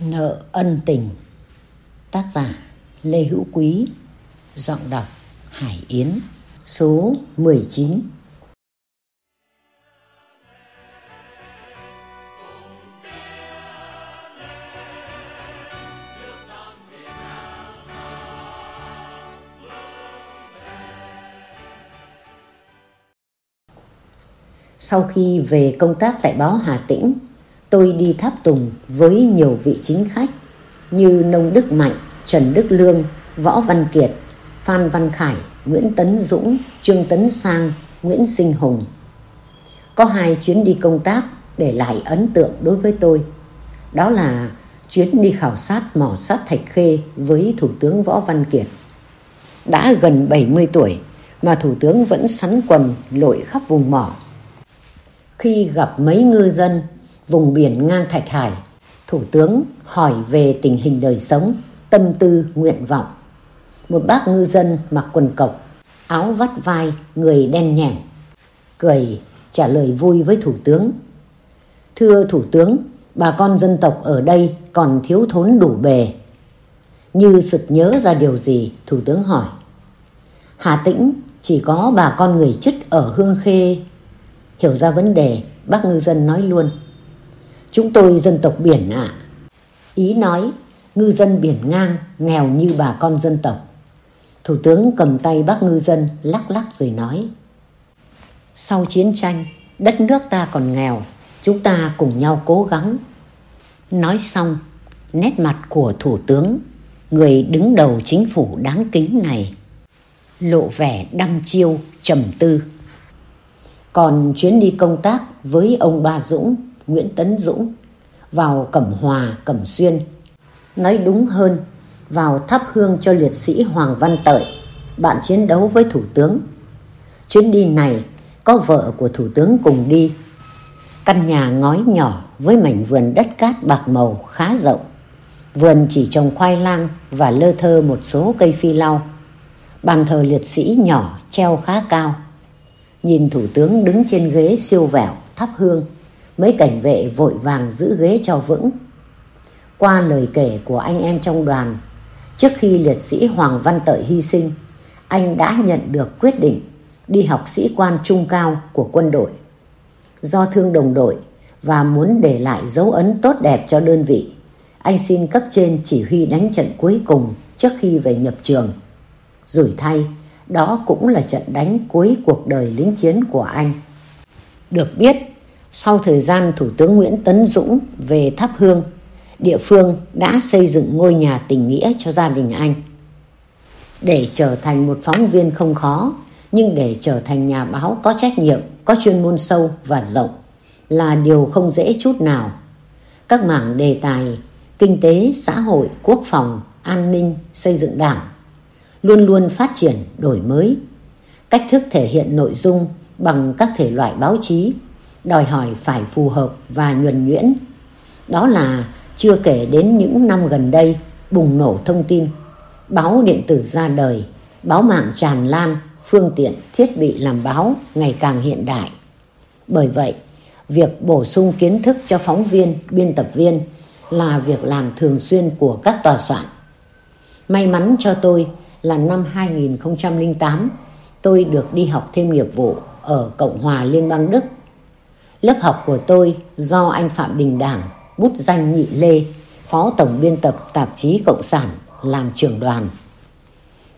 Nợ ân tình. Tác giả Lê Hữu Quý. Giọng đọc Hải Yến. Số 19 Sau khi về công tác tại báo Hà Tĩnh tôi đi tháp tùng với nhiều vị chính khách như Nông Đức Mạnh, Trần Đức Lương, Võ Văn Kiệt, Phan Văn Khải, Nguyễn Tấn Dũng, Trương Tấn Sang, Nguyễn Sinh Hùng. Có hai chuyến đi công tác để lại ấn tượng đối với tôi. Đó là chuyến đi khảo sát mỏ sắt Thạch Khê với Thủ tướng Võ Văn Kiệt. Đã gần 70 tuổi mà Thủ tướng vẫn sắn quần lội khắp vùng mỏ. Khi gặp mấy ngư dân vùng biển ngang Thạch Hải, Thủ tướng hỏi về tình hình đời sống, tâm tư, nguyện vọng. Một bác ngư dân mặc quần cộc, áo vắt vai, người đen nhẻm, cười trả lời vui với Thủ tướng. Thưa Thủ tướng, bà con dân tộc ở đây còn thiếu thốn đủ bề. Như sực nhớ ra điều gì, Thủ tướng hỏi. Hà Tĩnh chỉ có bà con người chứt ở Hương Khê. Hiểu ra vấn đề, bác ngư dân nói luôn. Chúng tôi dân tộc biển ạ. Ý nói, ngư dân biển ngang, nghèo như bà con dân tộc. Thủ tướng cầm tay bác ngư dân lắc lắc rồi nói. Sau chiến tranh, đất nước ta còn nghèo, chúng ta cùng nhau cố gắng. Nói xong, nét mặt của Thủ tướng, người đứng đầu chính phủ đáng kính này, lộ vẻ đăm chiêu, trầm tư. Còn chuyến đi công tác với ông Ba Dũng Nguyễn Tấn Dũng vào Cẩm Hòa, Cẩm Xuyên. Nói đúng hơn, vào thắp hương cho liệt sĩ Hoàng Văn Tợi, bạn chiến đấu với Thủ tướng. Chuyến đi này có vợ của Thủ tướng cùng đi. Căn nhà ngói nhỏ với mảnh vườn đất cát bạc màu khá rộng. Vườn chỉ trồng khoai lang và lơ thơ một số cây phi lau. Bàn thờ liệt sĩ nhỏ treo khá cao. Nhìn Thủ tướng đứng trên ghế siêu vẹo thắp hương mấy cảnh vệ vội vàng giữ ghế cho vững. Qua lời kể của anh em trong đoàn, trước khi liệt sĩ Hoàng Văn Tợi hy sinh, anh đã nhận được quyết định đi học sĩ quan trung cao của quân đội. Do thương đồng đội và muốn để lại dấu ấn tốt đẹp cho đơn vị, anh xin cấp trên chỉ huy đánh trận cuối cùng trước khi về nhập trường. Rủi thay, đó cũng là trận đánh cuối cuộc đời lính chiến của anh. Được biết, sau thời gian Thủ tướng Nguyễn Tấn Dũng về thắp hương, địa phương đã xây dựng ngôi nhà tình nghĩa cho gia đình anh. Để trở thành một phóng viên không khó, nhưng để trở thành nhà báo có trách nhiệm, có chuyên môn sâu và rộng là điều không dễ chút nào. Các mảng đề tài kinh tế, xã hội, quốc phòng, an ninh, xây dựng đảng luôn luôn phát triển, đổi mới. Cách thức thể hiện nội dung bằng các thể loại báo chí đòi hỏi phải phù hợp và nhuần nhuyễn. Đó là chưa kể đến những năm gần đây bùng nổ thông tin, báo điện tử ra đời, báo mạng tràn lan, phương tiện, thiết bị làm báo ngày càng hiện đại. Bởi vậy, việc bổ sung kiến thức cho phóng viên, biên tập viên là việc làm thường xuyên của các tòa soạn. May mắn cho tôi là năm 2008 tôi được đi học thêm nghiệp vụ ở Cộng hòa Liên bang Đức Lớp học của tôi do anh Phạm Đình Đảng, bút danh Nhị Lê, phó tổng biên tập tạp chí Cộng sản, làm trưởng đoàn.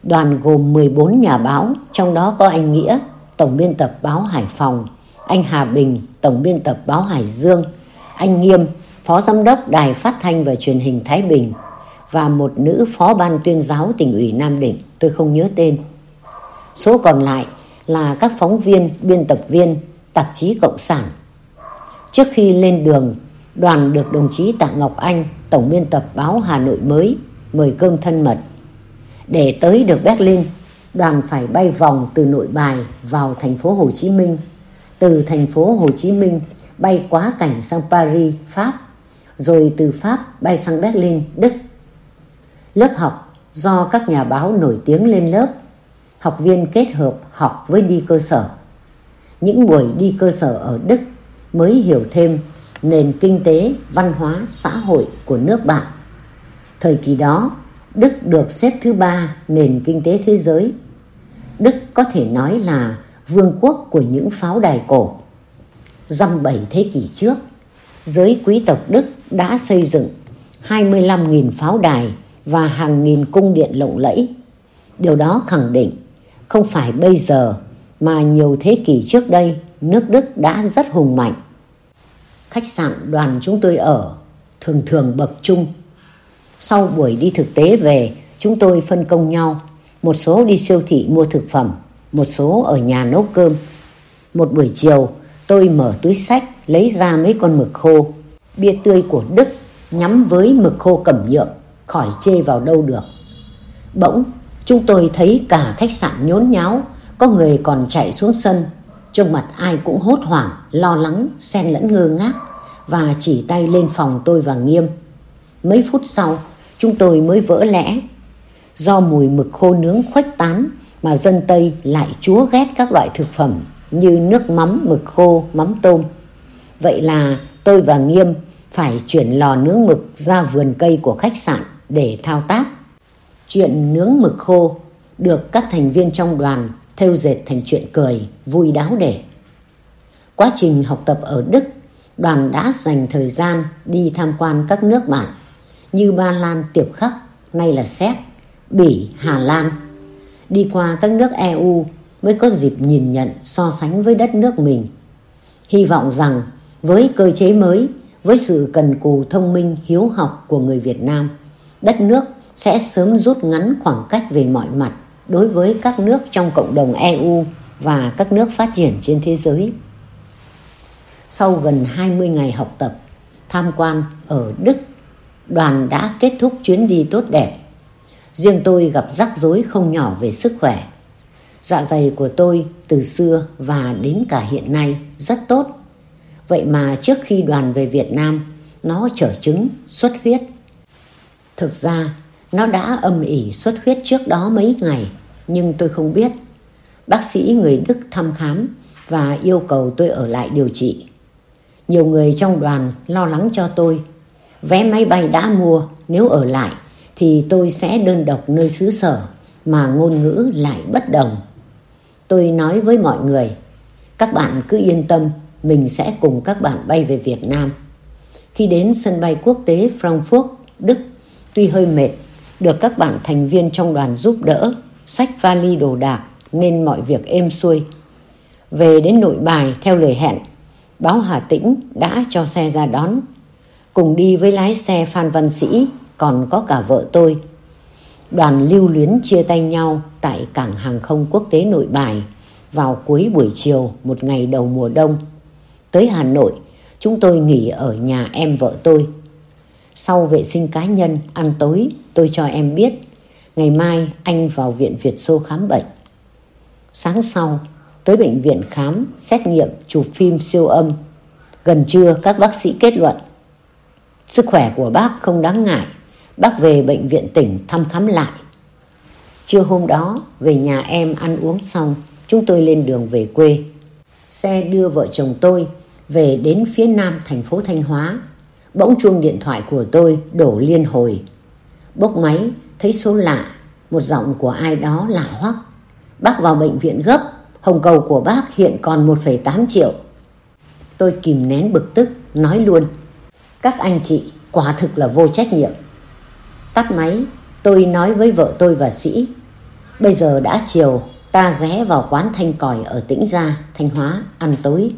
Đoàn gồm 14 nhà báo, trong đó có anh Nghĩa, tổng biên tập báo Hải Phòng, anh Hà Bình, tổng biên tập báo Hải Dương, anh Nghiêm, phó giám đốc đài phát thanh và truyền hình Thái Bình và một nữ phó ban tuyên giáo tỉnh ủy Nam Định, tôi không nhớ tên. Số còn lại là các phóng viên, biên tập viên, tạp chí Cộng sản Trước khi lên đường, đoàn được đồng chí Tạ Ngọc Anh, tổng biên tập báo Hà Nội mới, mời cơm thân mật. Để tới được Berlin, đoàn phải bay vòng từ nội bài vào thành phố Hồ Chí Minh. Từ thành phố Hồ Chí Minh bay quá cảnh sang Paris, Pháp, rồi từ Pháp bay sang Berlin, Đức. Lớp học do các nhà báo nổi tiếng lên lớp, học viên kết hợp học với đi cơ sở. Những buổi đi cơ sở ở Đức mới hiểu thêm nền kinh tế, văn hóa, xã hội của nước bạn. Thời kỳ đó, Đức được xếp thứ ba nền kinh tế thế giới. Đức có thể nói là vương quốc của những pháo đài cổ. Dăm bảy thế kỷ trước, giới quý tộc Đức đã xây dựng 25.000 pháo đài và hàng nghìn cung điện lộng lẫy. Điều đó khẳng định không phải bây giờ mà nhiều thế kỷ trước đây nước Đức đã rất hùng mạnh. Khách sạn đoàn chúng tôi ở thường thường bậc trung. Sau buổi đi thực tế về, chúng tôi phân công nhau. Một số đi siêu thị mua thực phẩm, một số ở nhà nấu cơm. Một buổi chiều, tôi mở túi sách lấy ra mấy con mực khô. Bia tươi của Đức nhắm với mực khô cẩm nhượng, khỏi chê vào đâu được. Bỗng, chúng tôi thấy cả khách sạn nhốn nháo, có người còn chạy xuống sân Trông mặt ai cũng hốt hoảng, lo lắng, xen lẫn ngơ ngác và chỉ tay lên phòng tôi và Nghiêm. Mấy phút sau, chúng tôi mới vỡ lẽ. Do mùi mực khô nướng khuếch tán mà dân Tây lại chúa ghét các loại thực phẩm như nước mắm, mực khô, mắm tôm. Vậy là tôi và Nghiêm phải chuyển lò nướng mực ra vườn cây của khách sạn để thao tác. Chuyện nướng mực khô được các thành viên trong đoàn theo dệt thành chuyện cười, vui đáo để. Quá trình học tập ở Đức, đoàn đã dành thời gian đi tham quan các nước bạn như Ba Lan, Tiệp Khắc, nay là Séc, Bỉ, Hà Lan. Đi qua các nước EU mới có dịp nhìn nhận so sánh với đất nước mình. Hy vọng rằng với cơ chế mới, với sự cần cù thông minh hiếu học của người Việt Nam, đất nước sẽ sớm rút ngắn khoảng cách về mọi mặt đối với các nước trong cộng đồng EU và các nước phát triển trên thế giới. Sau gần 20 ngày học tập, tham quan ở Đức, đoàn đã kết thúc chuyến đi tốt đẹp. Riêng tôi gặp rắc rối không nhỏ về sức khỏe. Dạ dày của tôi từ xưa và đến cả hiện nay rất tốt. Vậy mà trước khi đoàn về Việt Nam, nó trở chứng xuất huyết. Thực ra, nó đã âm ỉ xuất huyết trước đó mấy ngày nhưng tôi không biết. Bác sĩ người Đức thăm khám và yêu cầu tôi ở lại điều trị. Nhiều người trong đoàn lo lắng cho tôi. Vé máy bay đã mua, nếu ở lại thì tôi sẽ đơn độc nơi xứ sở mà ngôn ngữ lại bất đồng. Tôi nói với mọi người, các bạn cứ yên tâm, mình sẽ cùng các bạn bay về Việt Nam. Khi đến sân bay quốc tế Frankfurt, Đức, tuy hơi mệt, được các bạn thành viên trong đoàn giúp đỡ sách vali đồ đạc nên mọi việc êm xuôi. Về đến nội bài theo lời hẹn, báo Hà Tĩnh đã cho xe ra đón. Cùng đi với lái xe Phan Văn Sĩ còn có cả vợ tôi. Đoàn lưu luyến chia tay nhau tại cảng hàng không quốc tế nội bài vào cuối buổi chiều một ngày đầu mùa đông. Tới Hà Nội, chúng tôi nghỉ ở nhà em vợ tôi. Sau vệ sinh cá nhân, ăn tối, tôi cho em biết Ngày mai anh vào viện Việt Xô khám bệnh. Sáng sau, tới bệnh viện khám, xét nghiệm, chụp phim siêu âm. Gần trưa các bác sĩ kết luận. Sức khỏe của bác không đáng ngại. Bác về bệnh viện tỉnh thăm khám lại. Trưa hôm đó, về nhà em ăn uống xong, chúng tôi lên đường về quê. Xe đưa vợ chồng tôi về đến phía nam thành phố Thanh Hóa. Bỗng chuông điện thoại của tôi đổ liên hồi. Bốc máy, thấy số lạ, một giọng của ai đó lạ hoắc. Bác vào bệnh viện gấp, hồng cầu của bác hiện còn 1,8 triệu. Tôi kìm nén bực tức, nói luôn. Các anh chị quả thực là vô trách nhiệm. Tắt máy, tôi nói với vợ tôi và Sĩ. Bây giờ đã chiều, ta ghé vào quán thanh còi ở Tĩnh Gia, Thanh Hóa, ăn tối.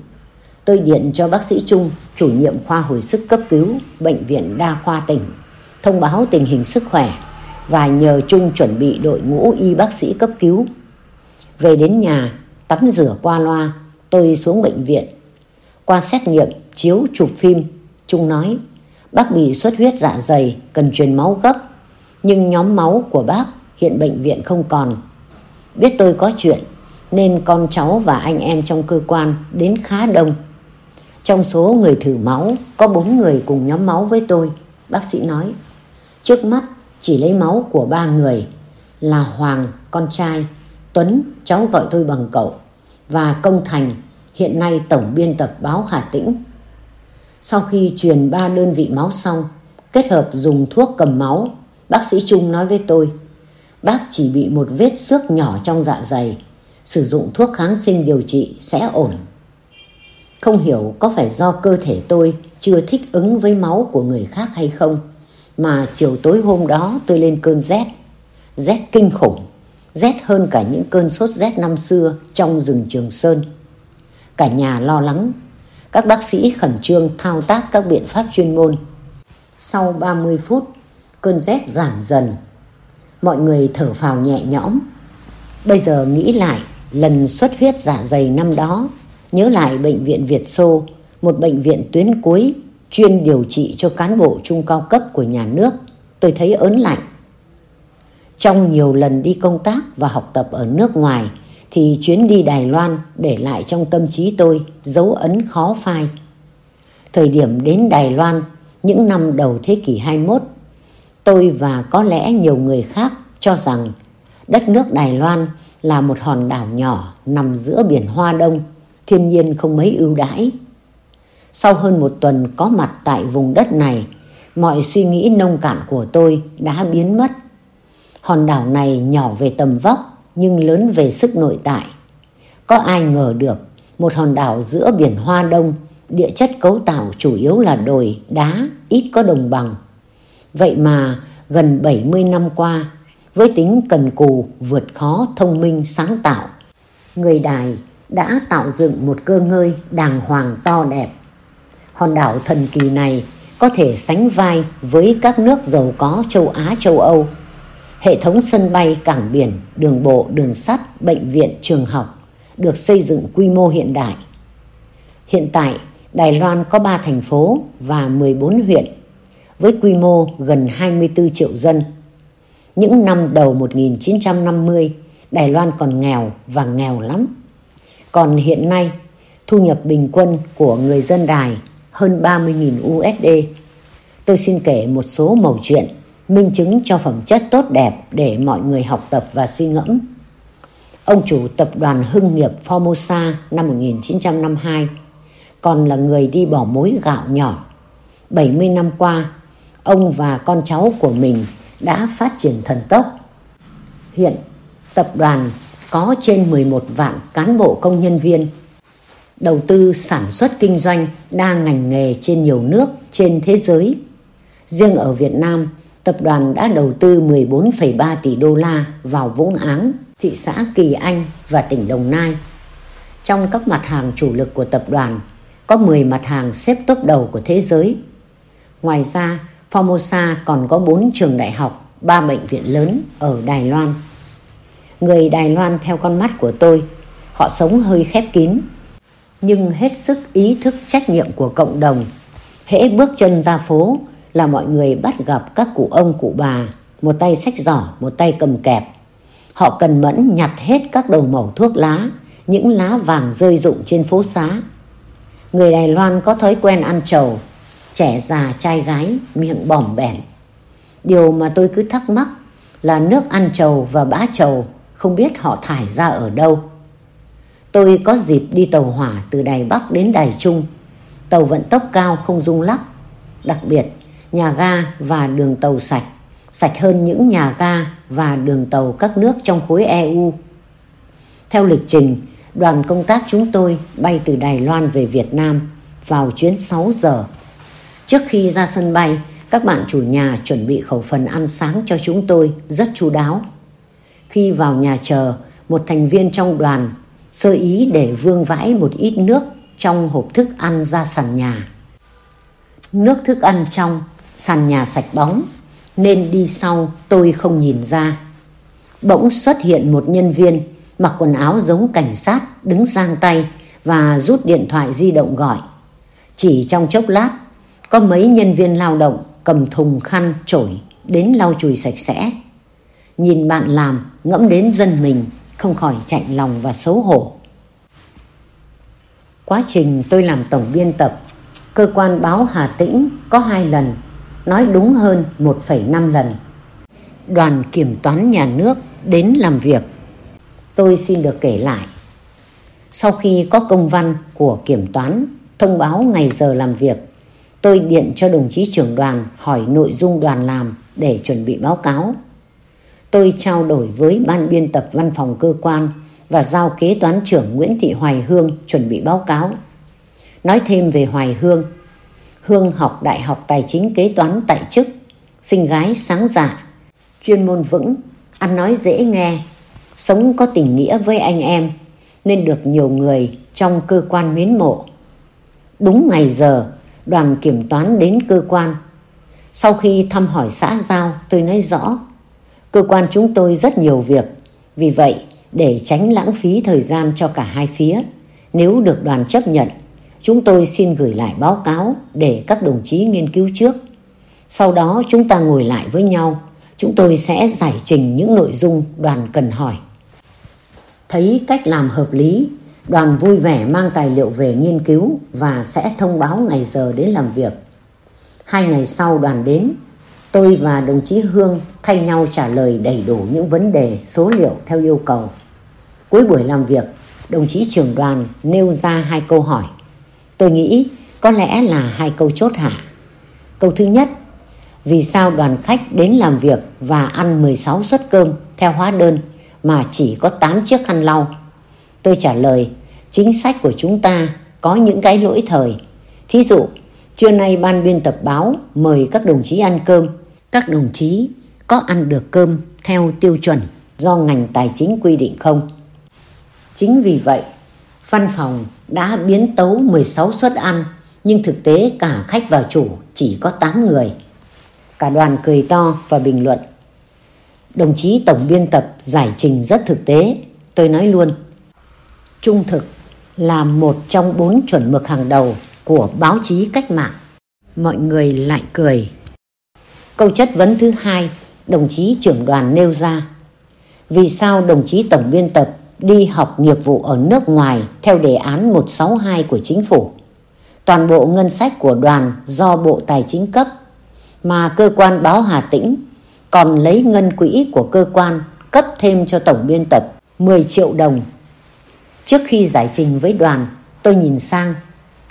Tôi điện cho bác sĩ Trung, chủ nhiệm khoa hồi sức cấp cứu, Bệnh viện Đa khoa tỉnh, thông báo tình hình sức khỏe và nhờ Trung chuẩn bị đội ngũ y bác sĩ cấp cứu. Về đến nhà, tắm rửa qua loa, tôi xuống bệnh viện. Qua xét nghiệm, chiếu chụp phim, Trung nói, bác bị xuất huyết dạ dày, cần truyền máu gấp. Nhưng nhóm máu của bác hiện bệnh viện không còn. Biết tôi có chuyện, nên con cháu và anh em trong cơ quan đến khá đông. Trong số người thử máu, có bốn người cùng nhóm máu với tôi, bác sĩ nói. Trước mắt chỉ lấy máu của ba người là Hoàng, con trai, Tuấn, cháu gọi tôi bằng cậu, và Công Thành, hiện nay tổng biên tập báo Hà Tĩnh. Sau khi truyền ba đơn vị máu xong, kết hợp dùng thuốc cầm máu, bác sĩ Trung nói với tôi, bác chỉ bị một vết xước nhỏ trong dạ dày, sử dụng thuốc kháng sinh điều trị sẽ ổn. Không hiểu có phải do cơ thể tôi chưa thích ứng với máu của người khác hay không, mà chiều tối hôm đó tôi lên cơn rét, rét kinh khủng, rét hơn cả những cơn sốt rét năm xưa trong rừng Trường Sơn. Cả nhà lo lắng, các bác sĩ khẩn trương thao tác các biện pháp chuyên môn. Sau 30 phút, cơn rét giảm dần. Mọi người thở phào nhẹ nhõm. Bây giờ nghĩ lại lần xuất huyết dạ dày năm đó, nhớ lại bệnh viện Việt Xô, một bệnh viện tuyến cuối chuyên điều trị cho cán bộ trung cao cấp của nhà nước, tôi thấy ớn lạnh. Trong nhiều lần đi công tác và học tập ở nước ngoài, thì chuyến đi Đài Loan để lại trong tâm trí tôi dấu ấn khó phai. Thời điểm đến Đài Loan, những năm đầu thế kỷ 21, tôi và có lẽ nhiều người khác cho rằng đất nước Đài Loan là một hòn đảo nhỏ nằm giữa biển Hoa Đông, thiên nhiên không mấy ưu đãi. Sau hơn một tuần có mặt tại vùng đất này, mọi suy nghĩ nông cạn của tôi đã biến mất. Hòn đảo này nhỏ về tầm vóc nhưng lớn về sức nội tại. Có ai ngờ được một hòn đảo giữa biển Hoa Đông, địa chất cấu tạo chủ yếu là đồi, đá, ít có đồng bằng. Vậy mà gần 70 năm qua, với tính cần cù, vượt khó, thông minh, sáng tạo, người Đài đã tạo dựng một cơ ngơi đàng hoàng to đẹp. Hòn đảo thần kỳ này có thể sánh vai với các nước giàu có châu Á, châu Âu. Hệ thống sân bay, cảng biển, đường bộ, đường sắt, bệnh viện, trường học được xây dựng quy mô hiện đại. Hiện tại, Đài Loan có 3 thành phố và 14 huyện với quy mô gần 24 triệu dân. Những năm đầu 1950, Đài Loan còn nghèo và nghèo lắm. Còn hiện nay, thu nhập bình quân của người dân Đài hơn 30.000 USD. Tôi xin kể một số mẩu chuyện minh chứng cho phẩm chất tốt đẹp để mọi người học tập và suy ngẫm. Ông chủ tập đoàn Hưng nghiệp Formosa năm 1952 còn là người đi bỏ mối gạo nhỏ. 70 năm qua, ông và con cháu của mình đã phát triển thần tốc. Hiện, tập đoàn có trên 11 vạn cán bộ công nhân viên, đầu tư sản xuất kinh doanh đa ngành nghề trên nhiều nước trên thế giới. Riêng ở Việt Nam, tập đoàn đã đầu tư 14,3 tỷ đô la vào Vũng Áng, thị xã Kỳ Anh và tỉnh Đồng Nai. Trong các mặt hàng chủ lực của tập đoàn, có 10 mặt hàng xếp top đầu của thế giới. Ngoài ra, Formosa còn có 4 trường đại học, 3 bệnh viện lớn ở Đài Loan. Người Đài Loan theo con mắt của tôi, họ sống hơi khép kín, nhưng hết sức ý thức trách nhiệm của cộng đồng. Hễ bước chân ra phố là mọi người bắt gặp các cụ ông cụ bà, một tay sách giỏ, một tay cầm kẹp. Họ cần mẫn nhặt hết các đầu mẩu thuốc lá, những lá vàng rơi rụng trên phố xá. Người Đài Loan có thói quen ăn trầu, trẻ già trai gái miệng bỏm bẻm. Điều mà tôi cứ thắc mắc là nước ăn trầu và bã trầu không biết họ thải ra ở đâu. Tôi có dịp đi tàu hỏa từ Đài Bắc đến Đài Trung. Tàu vận tốc cao không rung lắc. Đặc biệt, nhà ga và đường tàu sạch, sạch hơn những nhà ga và đường tàu các nước trong khối EU. Theo lịch trình, đoàn công tác chúng tôi bay từ Đài Loan về Việt Nam vào chuyến 6 giờ. Trước khi ra sân bay, các bạn chủ nhà chuẩn bị khẩu phần ăn sáng cho chúng tôi rất chu đáo. Khi vào nhà chờ, một thành viên trong đoàn sơ ý để vương vãi một ít nước trong hộp thức ăn ra sàn nhà. Nước thức ăn trong, sàn nhà sạch bóng, nên đi sau tôi không nhìn ra. Bỗng xuất hiện một nhân viên mặc quần áo giống cảnh sát đứng giang tay và rút điện thoại di động gọi. Chỉ trong chốc lát, có mấy nhân viên lao động cầm thùng khăn chổi đến lau chùi sạch sẽ. Nhìn bạn làm, ngẫm đến dân mình, không khỏi chạnh lòng và xấu hổ. Quá trình tôi làm tổng biên tập, cơ quan báo Hà Tĩnh có hai lần, nói đúng hơn 1,5 lần. Đoàn kiểm toán nhà nước đến làm việc. Tôi xin được kể lại. Sau khi có công văn của kiểm toán thông báo ngày giờ làm việc, tôi điện cho đồng chí trưởng đoàn hỏi nội dung đoàn làm để chuẩn bị báo cáo. Tôi trao đổi với ban biên tập văn phòng cơ quan và giao kế toán trưởng Nguyễn Thị Hoài Hương chuẩn bị báo cáo. Nói thêm về Hoài Hương, Hương học Đại học Tài chính Kế toán tại chức, sinh gái sáng dạ, chuyên môn vững, ăn nói dễ nghe, sống có tình nghĩa với anh em, nên được nhiều người trong cơ quan mến mộ. Đúng ngày giờ, đoàn kiểm toán đến cơ quan. Sau khi thăm hỏi xã giao, tôi nói rõ, cơ quan chúng tôi rất nhiều việc, vì vậy để tránh lãng phí thời gian cho cả hai phía, nếu được đoàn chấp nhận, chúng tôi xin gửi lại báo cáo để các đồng chí nghiên cứu trước. Sau đó chúng ta ngồi lại với nhau, chúng tôi sẽ giải trình những nội dung đoàn cần hỏi. Thấy cách làm hợp lý, đoàn vui vẻ mang tài liệu về nghiên cứu và sẽ thông báo ngày giờ đến làm việc. Hai ngày sau đoàn đến, tôi và đồng chí Hương thay nhau trả lời đầy đủ những vấn đề, số liệu theo yêu cầu. Cuối buổi làm việc, đồng chí trưởng đoàn nêu ra hai câu hỏi. Tôi nghĩ có lẽ là hai câu chốt hạ. Câu thứ nhất, vì sao đoàn khách đến làm việc và ăn 16 suất cơm theo hóa đơn mà chỉ có 8 chiếc khăn lau? Tôi trả lời, chính sách của chúng ta có những cái lỗi thời. Thí dụ, trưa nay ban biên tập báo mời các đồng chí ăn cơm. Các đồng chí có ăn được cơm theo tiêu chuẩn do ngành tài chính quy định không? Chính vì vậy, văn phòng đã biến tấu 16 suất ăn, nhưng thực tế cả khách và chủ chỉ có 8 người. Cả đoàn cười to và bình luận. Đồng chí tổng biên tập giải trình rất thực tế. Tôi nói luôn, trung thực là một trong bốn chuẩn mực hàng đầu của báo chí cách mạng. Mọi người lại cười. Câu chất vấn thứ hai, đồng chí trưởng đoàn nêu ra. Vì sao đồng chí tổng biên tập đi học nghiệp vụ ở nước ngoài theo đề án 162 của chính phủ. Toàn bộ ngân sách của đoàn do Bộ Tài chính cấp, mà cơ quan báo Hà Tĩnh còn lấy ngân quỹ của cơ quan cấp thêm cho tổng biên tập 10 triệu đồng. Trước khi giải trình với đoàn, tôi nhìn sang,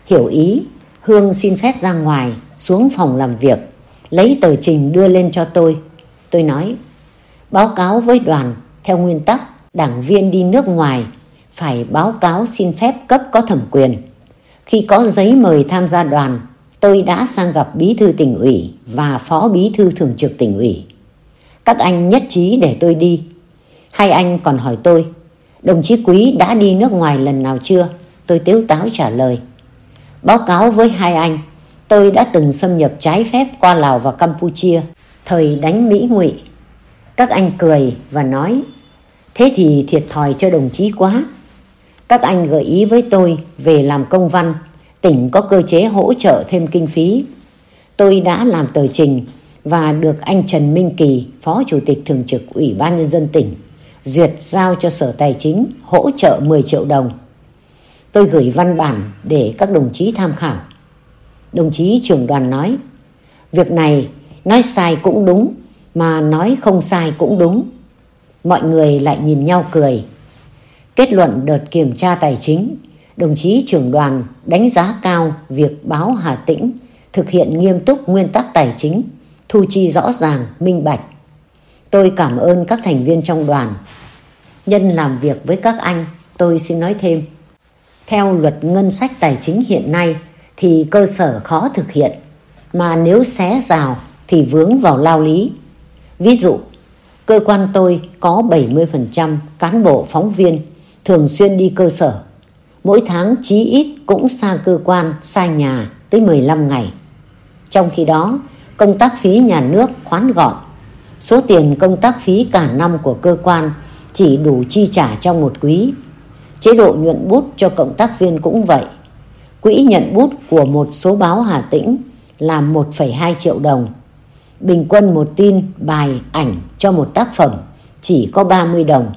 hiểu ý, Hương xin phép ra ngoài, xuống phòng làm việc, lấy tờ trình đưa lên cho tôi. Tôi nói, báo cáo với đoàn theo nguyên tắc đảng viên đi nước ngoài phải báo cáo xin phép cấp có thẩm quyền. Khi có giấy mời tham gia đoàn, tôi đã sang gặp bí thư tỉnh ủy và phó bí thư thường trực tỉnh ủy. Các anh nhất trí để tôi đi. Hai anh còn hỏi tôi, đồng chí Quý đã đi nước ngoài lần nào chưa? Tôi tiếu táo trả lời. Báo cáo với hai anh, tôi đã từng xâm nhập trái phép qua Lào và Campuchia, thời đánh Mỹ ngụy. Các anh cười và nói Thế thì thiệt thòi cho đồng chí quá. Các anh gợi ý với tôi về làm công văn, tỉnh có cơ chế hỗ trợ thêm kinh phí. Tôi đã làm tờ trình và được anh Trần Minh Kỳ, Phó Chủ tịch Thường trực Ủy ban Nhân dân tỉnh, duyệt giao cho Sở Tài chính hỗ trợ 10 triệu đồng. Tôi gửi văn bản để các đồng chí tham khảo. Đồng chí trưởng đoàn nói, việc này nói sai cũng đúng, mà nói không sai cũng đúng. Mọi người lại nhìn nhau cười. Kết luận đợt kiểm tra tài chính, đồng chí trưởng đoàn đánh giá cao việc báo Hà Tĩnh thực hiện nghiêm túc nguyên tắc tài chính, thu chi rõ ràng, minh bạch. Tôi cảm ơn các thành viên trong đoàn. Nhân làm việc với các anh, tôi xin nói thêm. Theo luật ngân sách tài chính hiện nay thì cơ sở khó thực hiện, mà nếu xé rào thì vướng vào lao lý. Ví dụ, Cơ quan tôi có 70% cán bộ phóng viên thường xuyên đi cơ sở. Mỗi tháng chí ít cũng xa cơ quan, xa nhà tới 15 ngày. Trong khi đó, công tác phí nhà nước khoán gọn. Số tiền công tác phí cả năm của cơ quan chỉ đủ chi trả trong một quý. Chế độ nhuận bút cho cộng tác viên cũng vậy. Quỹ nhận bút của một số báo Hà Tĩnh là 1,2 triệu đồng bình quân một tin, bài, ảnh cho một tác phẩm chỉ có 30 đồng.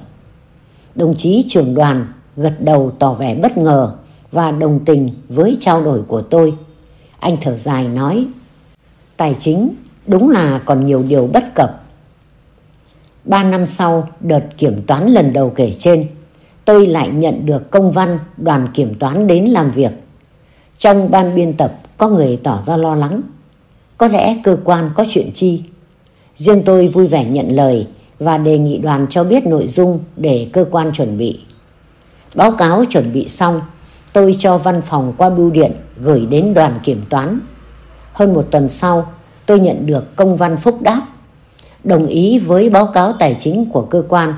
Đồng chí trưởng đoàn gật đầu tỏ vẻ bất ngờ và đồng tình với trao đổi của tôi. Anh thở dài nói, tài chính đúng là còn nhiều điều bất cập. Ba năm sau đợt kiểm toán lần đầu kể trên, tôi lại nhận được công văn đoàn kiểm toán đến làm việc. Trong ban biên tập có người tỏ ra lo lắng. Có lẽ cơ quan có chuyện chi? Riêng tôi vui vẻ nhận lời và đề nghị đoàn cho biết nội dung để cơ quan chuẩn bị. Báo cáo chuẩn bị xong, tôi cho văn phòng qua bưu điện gửi đến đoàn kiểm toán. Hơn một tuần sau, tôi nhận được công văn phúc đáp, đồng ý với báo cáo tài chính của cơ quan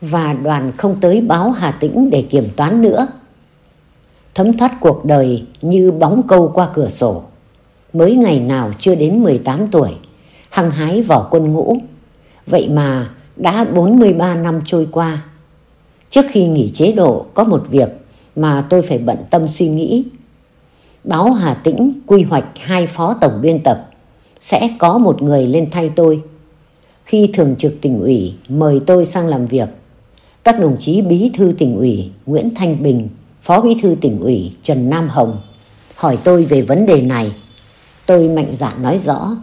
và đoàn không tới báo Hà Tĩnh để kiểm toán nữa. Thấm thoát cuộc đời như bóng câu qua cửa sổ. Mới ngày nào chưa đến 18 tuổi, hăng hái vào quân ngũ. Vậy mà đã 43 năm trôi qua. Trước khi nghỉ chế độ có một việc mà tôi phải bận tâm suy nghĩ. Báo Hà Tĩnh quy hoạch hai phó tổng biên tập sẽ có một người lên thay tôi. Khi thường trực tỉnh ủy mời tôi sang làm việc, các đồng chí bí thư tỉnh ủy Nguyễn Thanh Bình, phó bí thư tỉnh ủy Trần Nam Hồng hỏi tôi về vấn đề này. Tôi mạnh dạn nói rõ.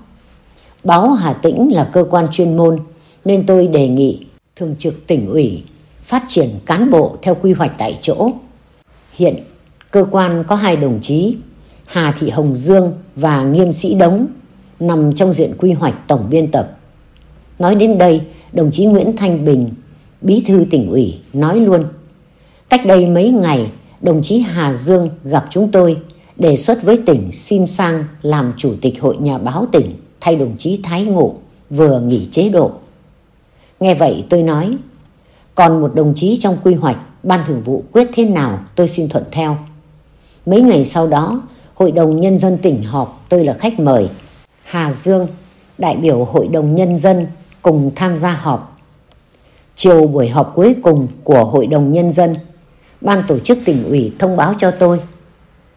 Báo Hà Tĩnh là cơ quan chuyên môn nên tôi đề nghị thường trực tỉnh ủy phát triển cán bộ theo quy hoạch tại chỗ. Hiện cơ quan có hai đồng chí Hà Thị Hồng Dương và Nghiêm Sĩ Đống nằm trong diện quy hoạch tổng biên tập. Nói đến đây, đồng chí Nguyễn Thanh Bình, bí thư tỉnh ủy, nói luôn. Cách đây mấy ngày, đồng chí Hà Dương gặp chúng tôi đề xuất với tỉnh xin sang làm chủ tịch hội nhà báo tỉnh thay đồng chí Thái Ngộ vừa nghỉ chế độ. Nghe vậy tôi nói, còn một đồng chí trong quy hoạch ban thường vụ quyết thế nào tôi xin thuận theo. Mấy ngày sau đó, Hội đồng Nhân dân tỉnh họp tôi là khách mời. Hà Dương, đại biểu Hội đồng Nhân dân cùng tham gia họp. Chiều buổi họp cuối cùng của Hội đồng Nhân dân, ban tổ chức tỉnh ủy thông báo cho tôi.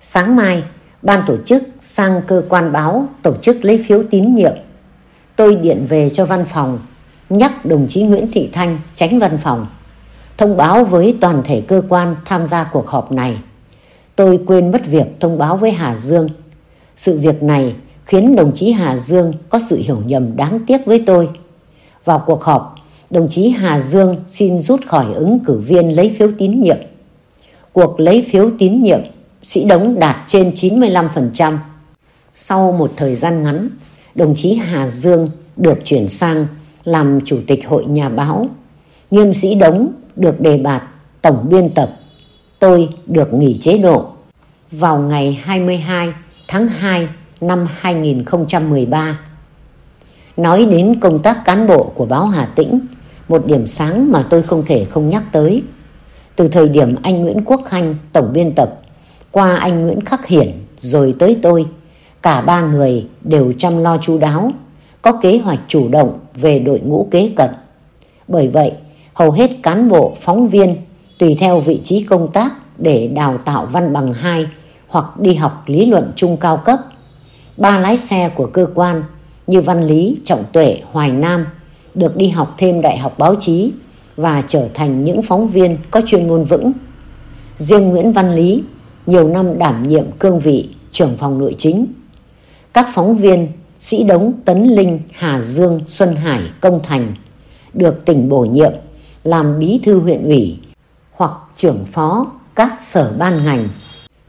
Sáng mai, ban tổ chức sang cơ quan báo tổ chức lấy phiếu tín nhiệm. Tôi điện về cho văn phòng nhắc đồng chí Nguyễn Thị Thanh tránh văn phòng thông báo với toàn thể cơ quan tham gia cuộc họp này. Tôi quên mất việc thông báo với Hà Dương. Sự việc này khiến đồng chí Hà Dương có sự hiểu nhầm đáng tiếc với tôi. Vào cuộc họp, đồng chí Hà Dương xin rút khỏi ứng cử viên lấy phiếu tín nhiệm. Cuộc lấy phiếu tín nhiệm, sĩ đống đạt trên 95%. Sau một thời gian ngắn, đồng chí Hà Dương được chuyển sang làm chủ tịch hội nhà báo. Nghiêm sĩ Đống được đề bạt tổng biên tập. Tôi được nghỉ chế độ. Vào ngày 22 tháng 2 năm 2013. Nói đến công tác cán bộ của báo Hà Tĩnh, một điểm sáng mà tôi không thể không nhắc tới. Từ thời điểm anh Nguyễn Quốc Khanh, tổng biên tập, qua anh Nguyễn Khắc Hiển, rồi tới tôi, cả ba người đều chăm lo chu đáo, có kế hoạch chủ động về đội ngũ kế cận. Bởi vậy, hầu hết cán bộ, phóng viên tùy theo vị trí công tác để đào tạo văn bằng 2 hoặc đi học lý luận trung cao cấp. Ba lái xe của cơ quan như Văn Lý, Trọng Tuệ, Hoài Nam được đi học thêm đại học báo chí và trở thành những phóng viên có chuyên môn vững. Riêng Nguyễn Văn Lý nhiều năm đảm nhiệm cương vị trưởng phòng nội chính. Các phóng viên Sĩ Đống, Tấn Linh, Hà Dương, Xuân Hải, Công Thành được tỉnh bổ nhiệm làm bí thư huyện ủy hoặc trưởng phó các sở ban ngành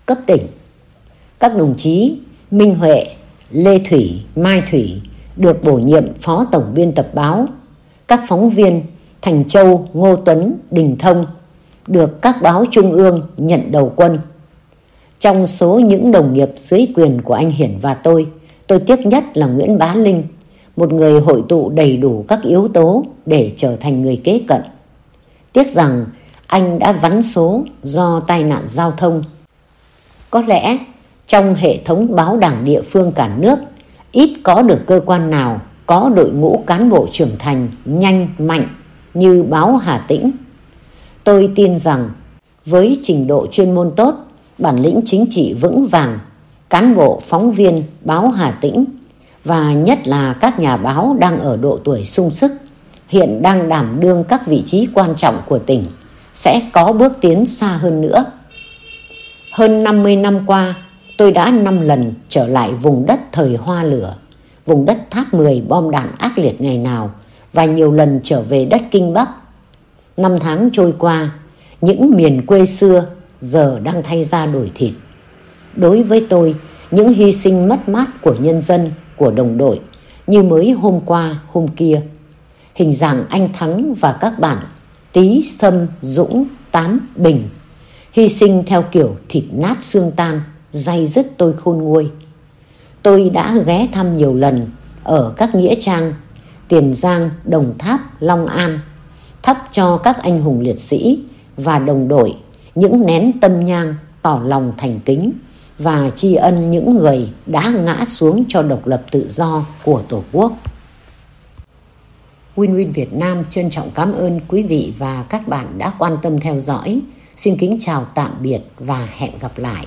cấp tỉnh. Các đồng chí Minh Huệ, Lê Thủy, Mai Thủy được bổ nhiệm phó tổng biên tập báo. Các phóng viên Thành Châu, Ngô Tuấn, Đình Thông được các báo trung ương nhận đầu quân. Trong số những đồng nghiệp dưới quyền của anh Hiển và tôi, tôi tiếc nhất là Nguyễn Bá Linh, một người hội tụ đầy đủ các yếu tố để trở thành người kế cận. Tiếc rằng anh đã vắn số do tai nạn giao thông. Có lẽ trong hệ thống báo đảng địa phương cả nước, ít có được cơ quan nào có đội ngũ cán bộ trưởng thành nhanh, mạnh như báo Hà Tĩnh. Tôi tin rằng với trình độ chuyên môn tốt, bản lĩnh chính trị vững vàng, cán bộ phóng viên báo Hà Tĩnh và nhất là các nhà báo đang ở độ tuổi sung sức hiện đang đảm đương các vị trí quan trọng của tỉnh sẽ có bước tiến xa hơn nữa. Hơn 50 năm qua, tôi đã 5 lần trở lại vùng đất thời hoa lửa, vùng đất tháp 10 bom đạn ác liệt ngày nào và nhiều lần trở về đất Kinh Bắc. Năm tháng trôi qua, những miền quê xưa giờ đang thay ra đổi thịt. Đối với tôi, những hy sinh mất mát của nhân dân, của đồng đội như mới hôm qua, hôm kia. Hình dạng anh Thắng và các bạn Tý, Sâm, Dũng, Tám, Bình hy sinh theo kiểu thịt nát xương tan, day dứt tôi khôn nguôi. Tôi đã ghé thăm nhiều lần ở các nghĩa trang Tiền Giang, Đồng Tháp, Long An thắp cho các anh hùng liệt sĩ và đồng đội những nén tâm nhang tỏ lòng thành kính và tri ân những người đã ngã xuống cho độc lập tự do của Tổ quốc. Win Win Việt Nam trân trọng cảm ơn quý vị và các bạn đã quan tâm theo dõi. Xin kính chào tạm biệt và hẹn gặp lại.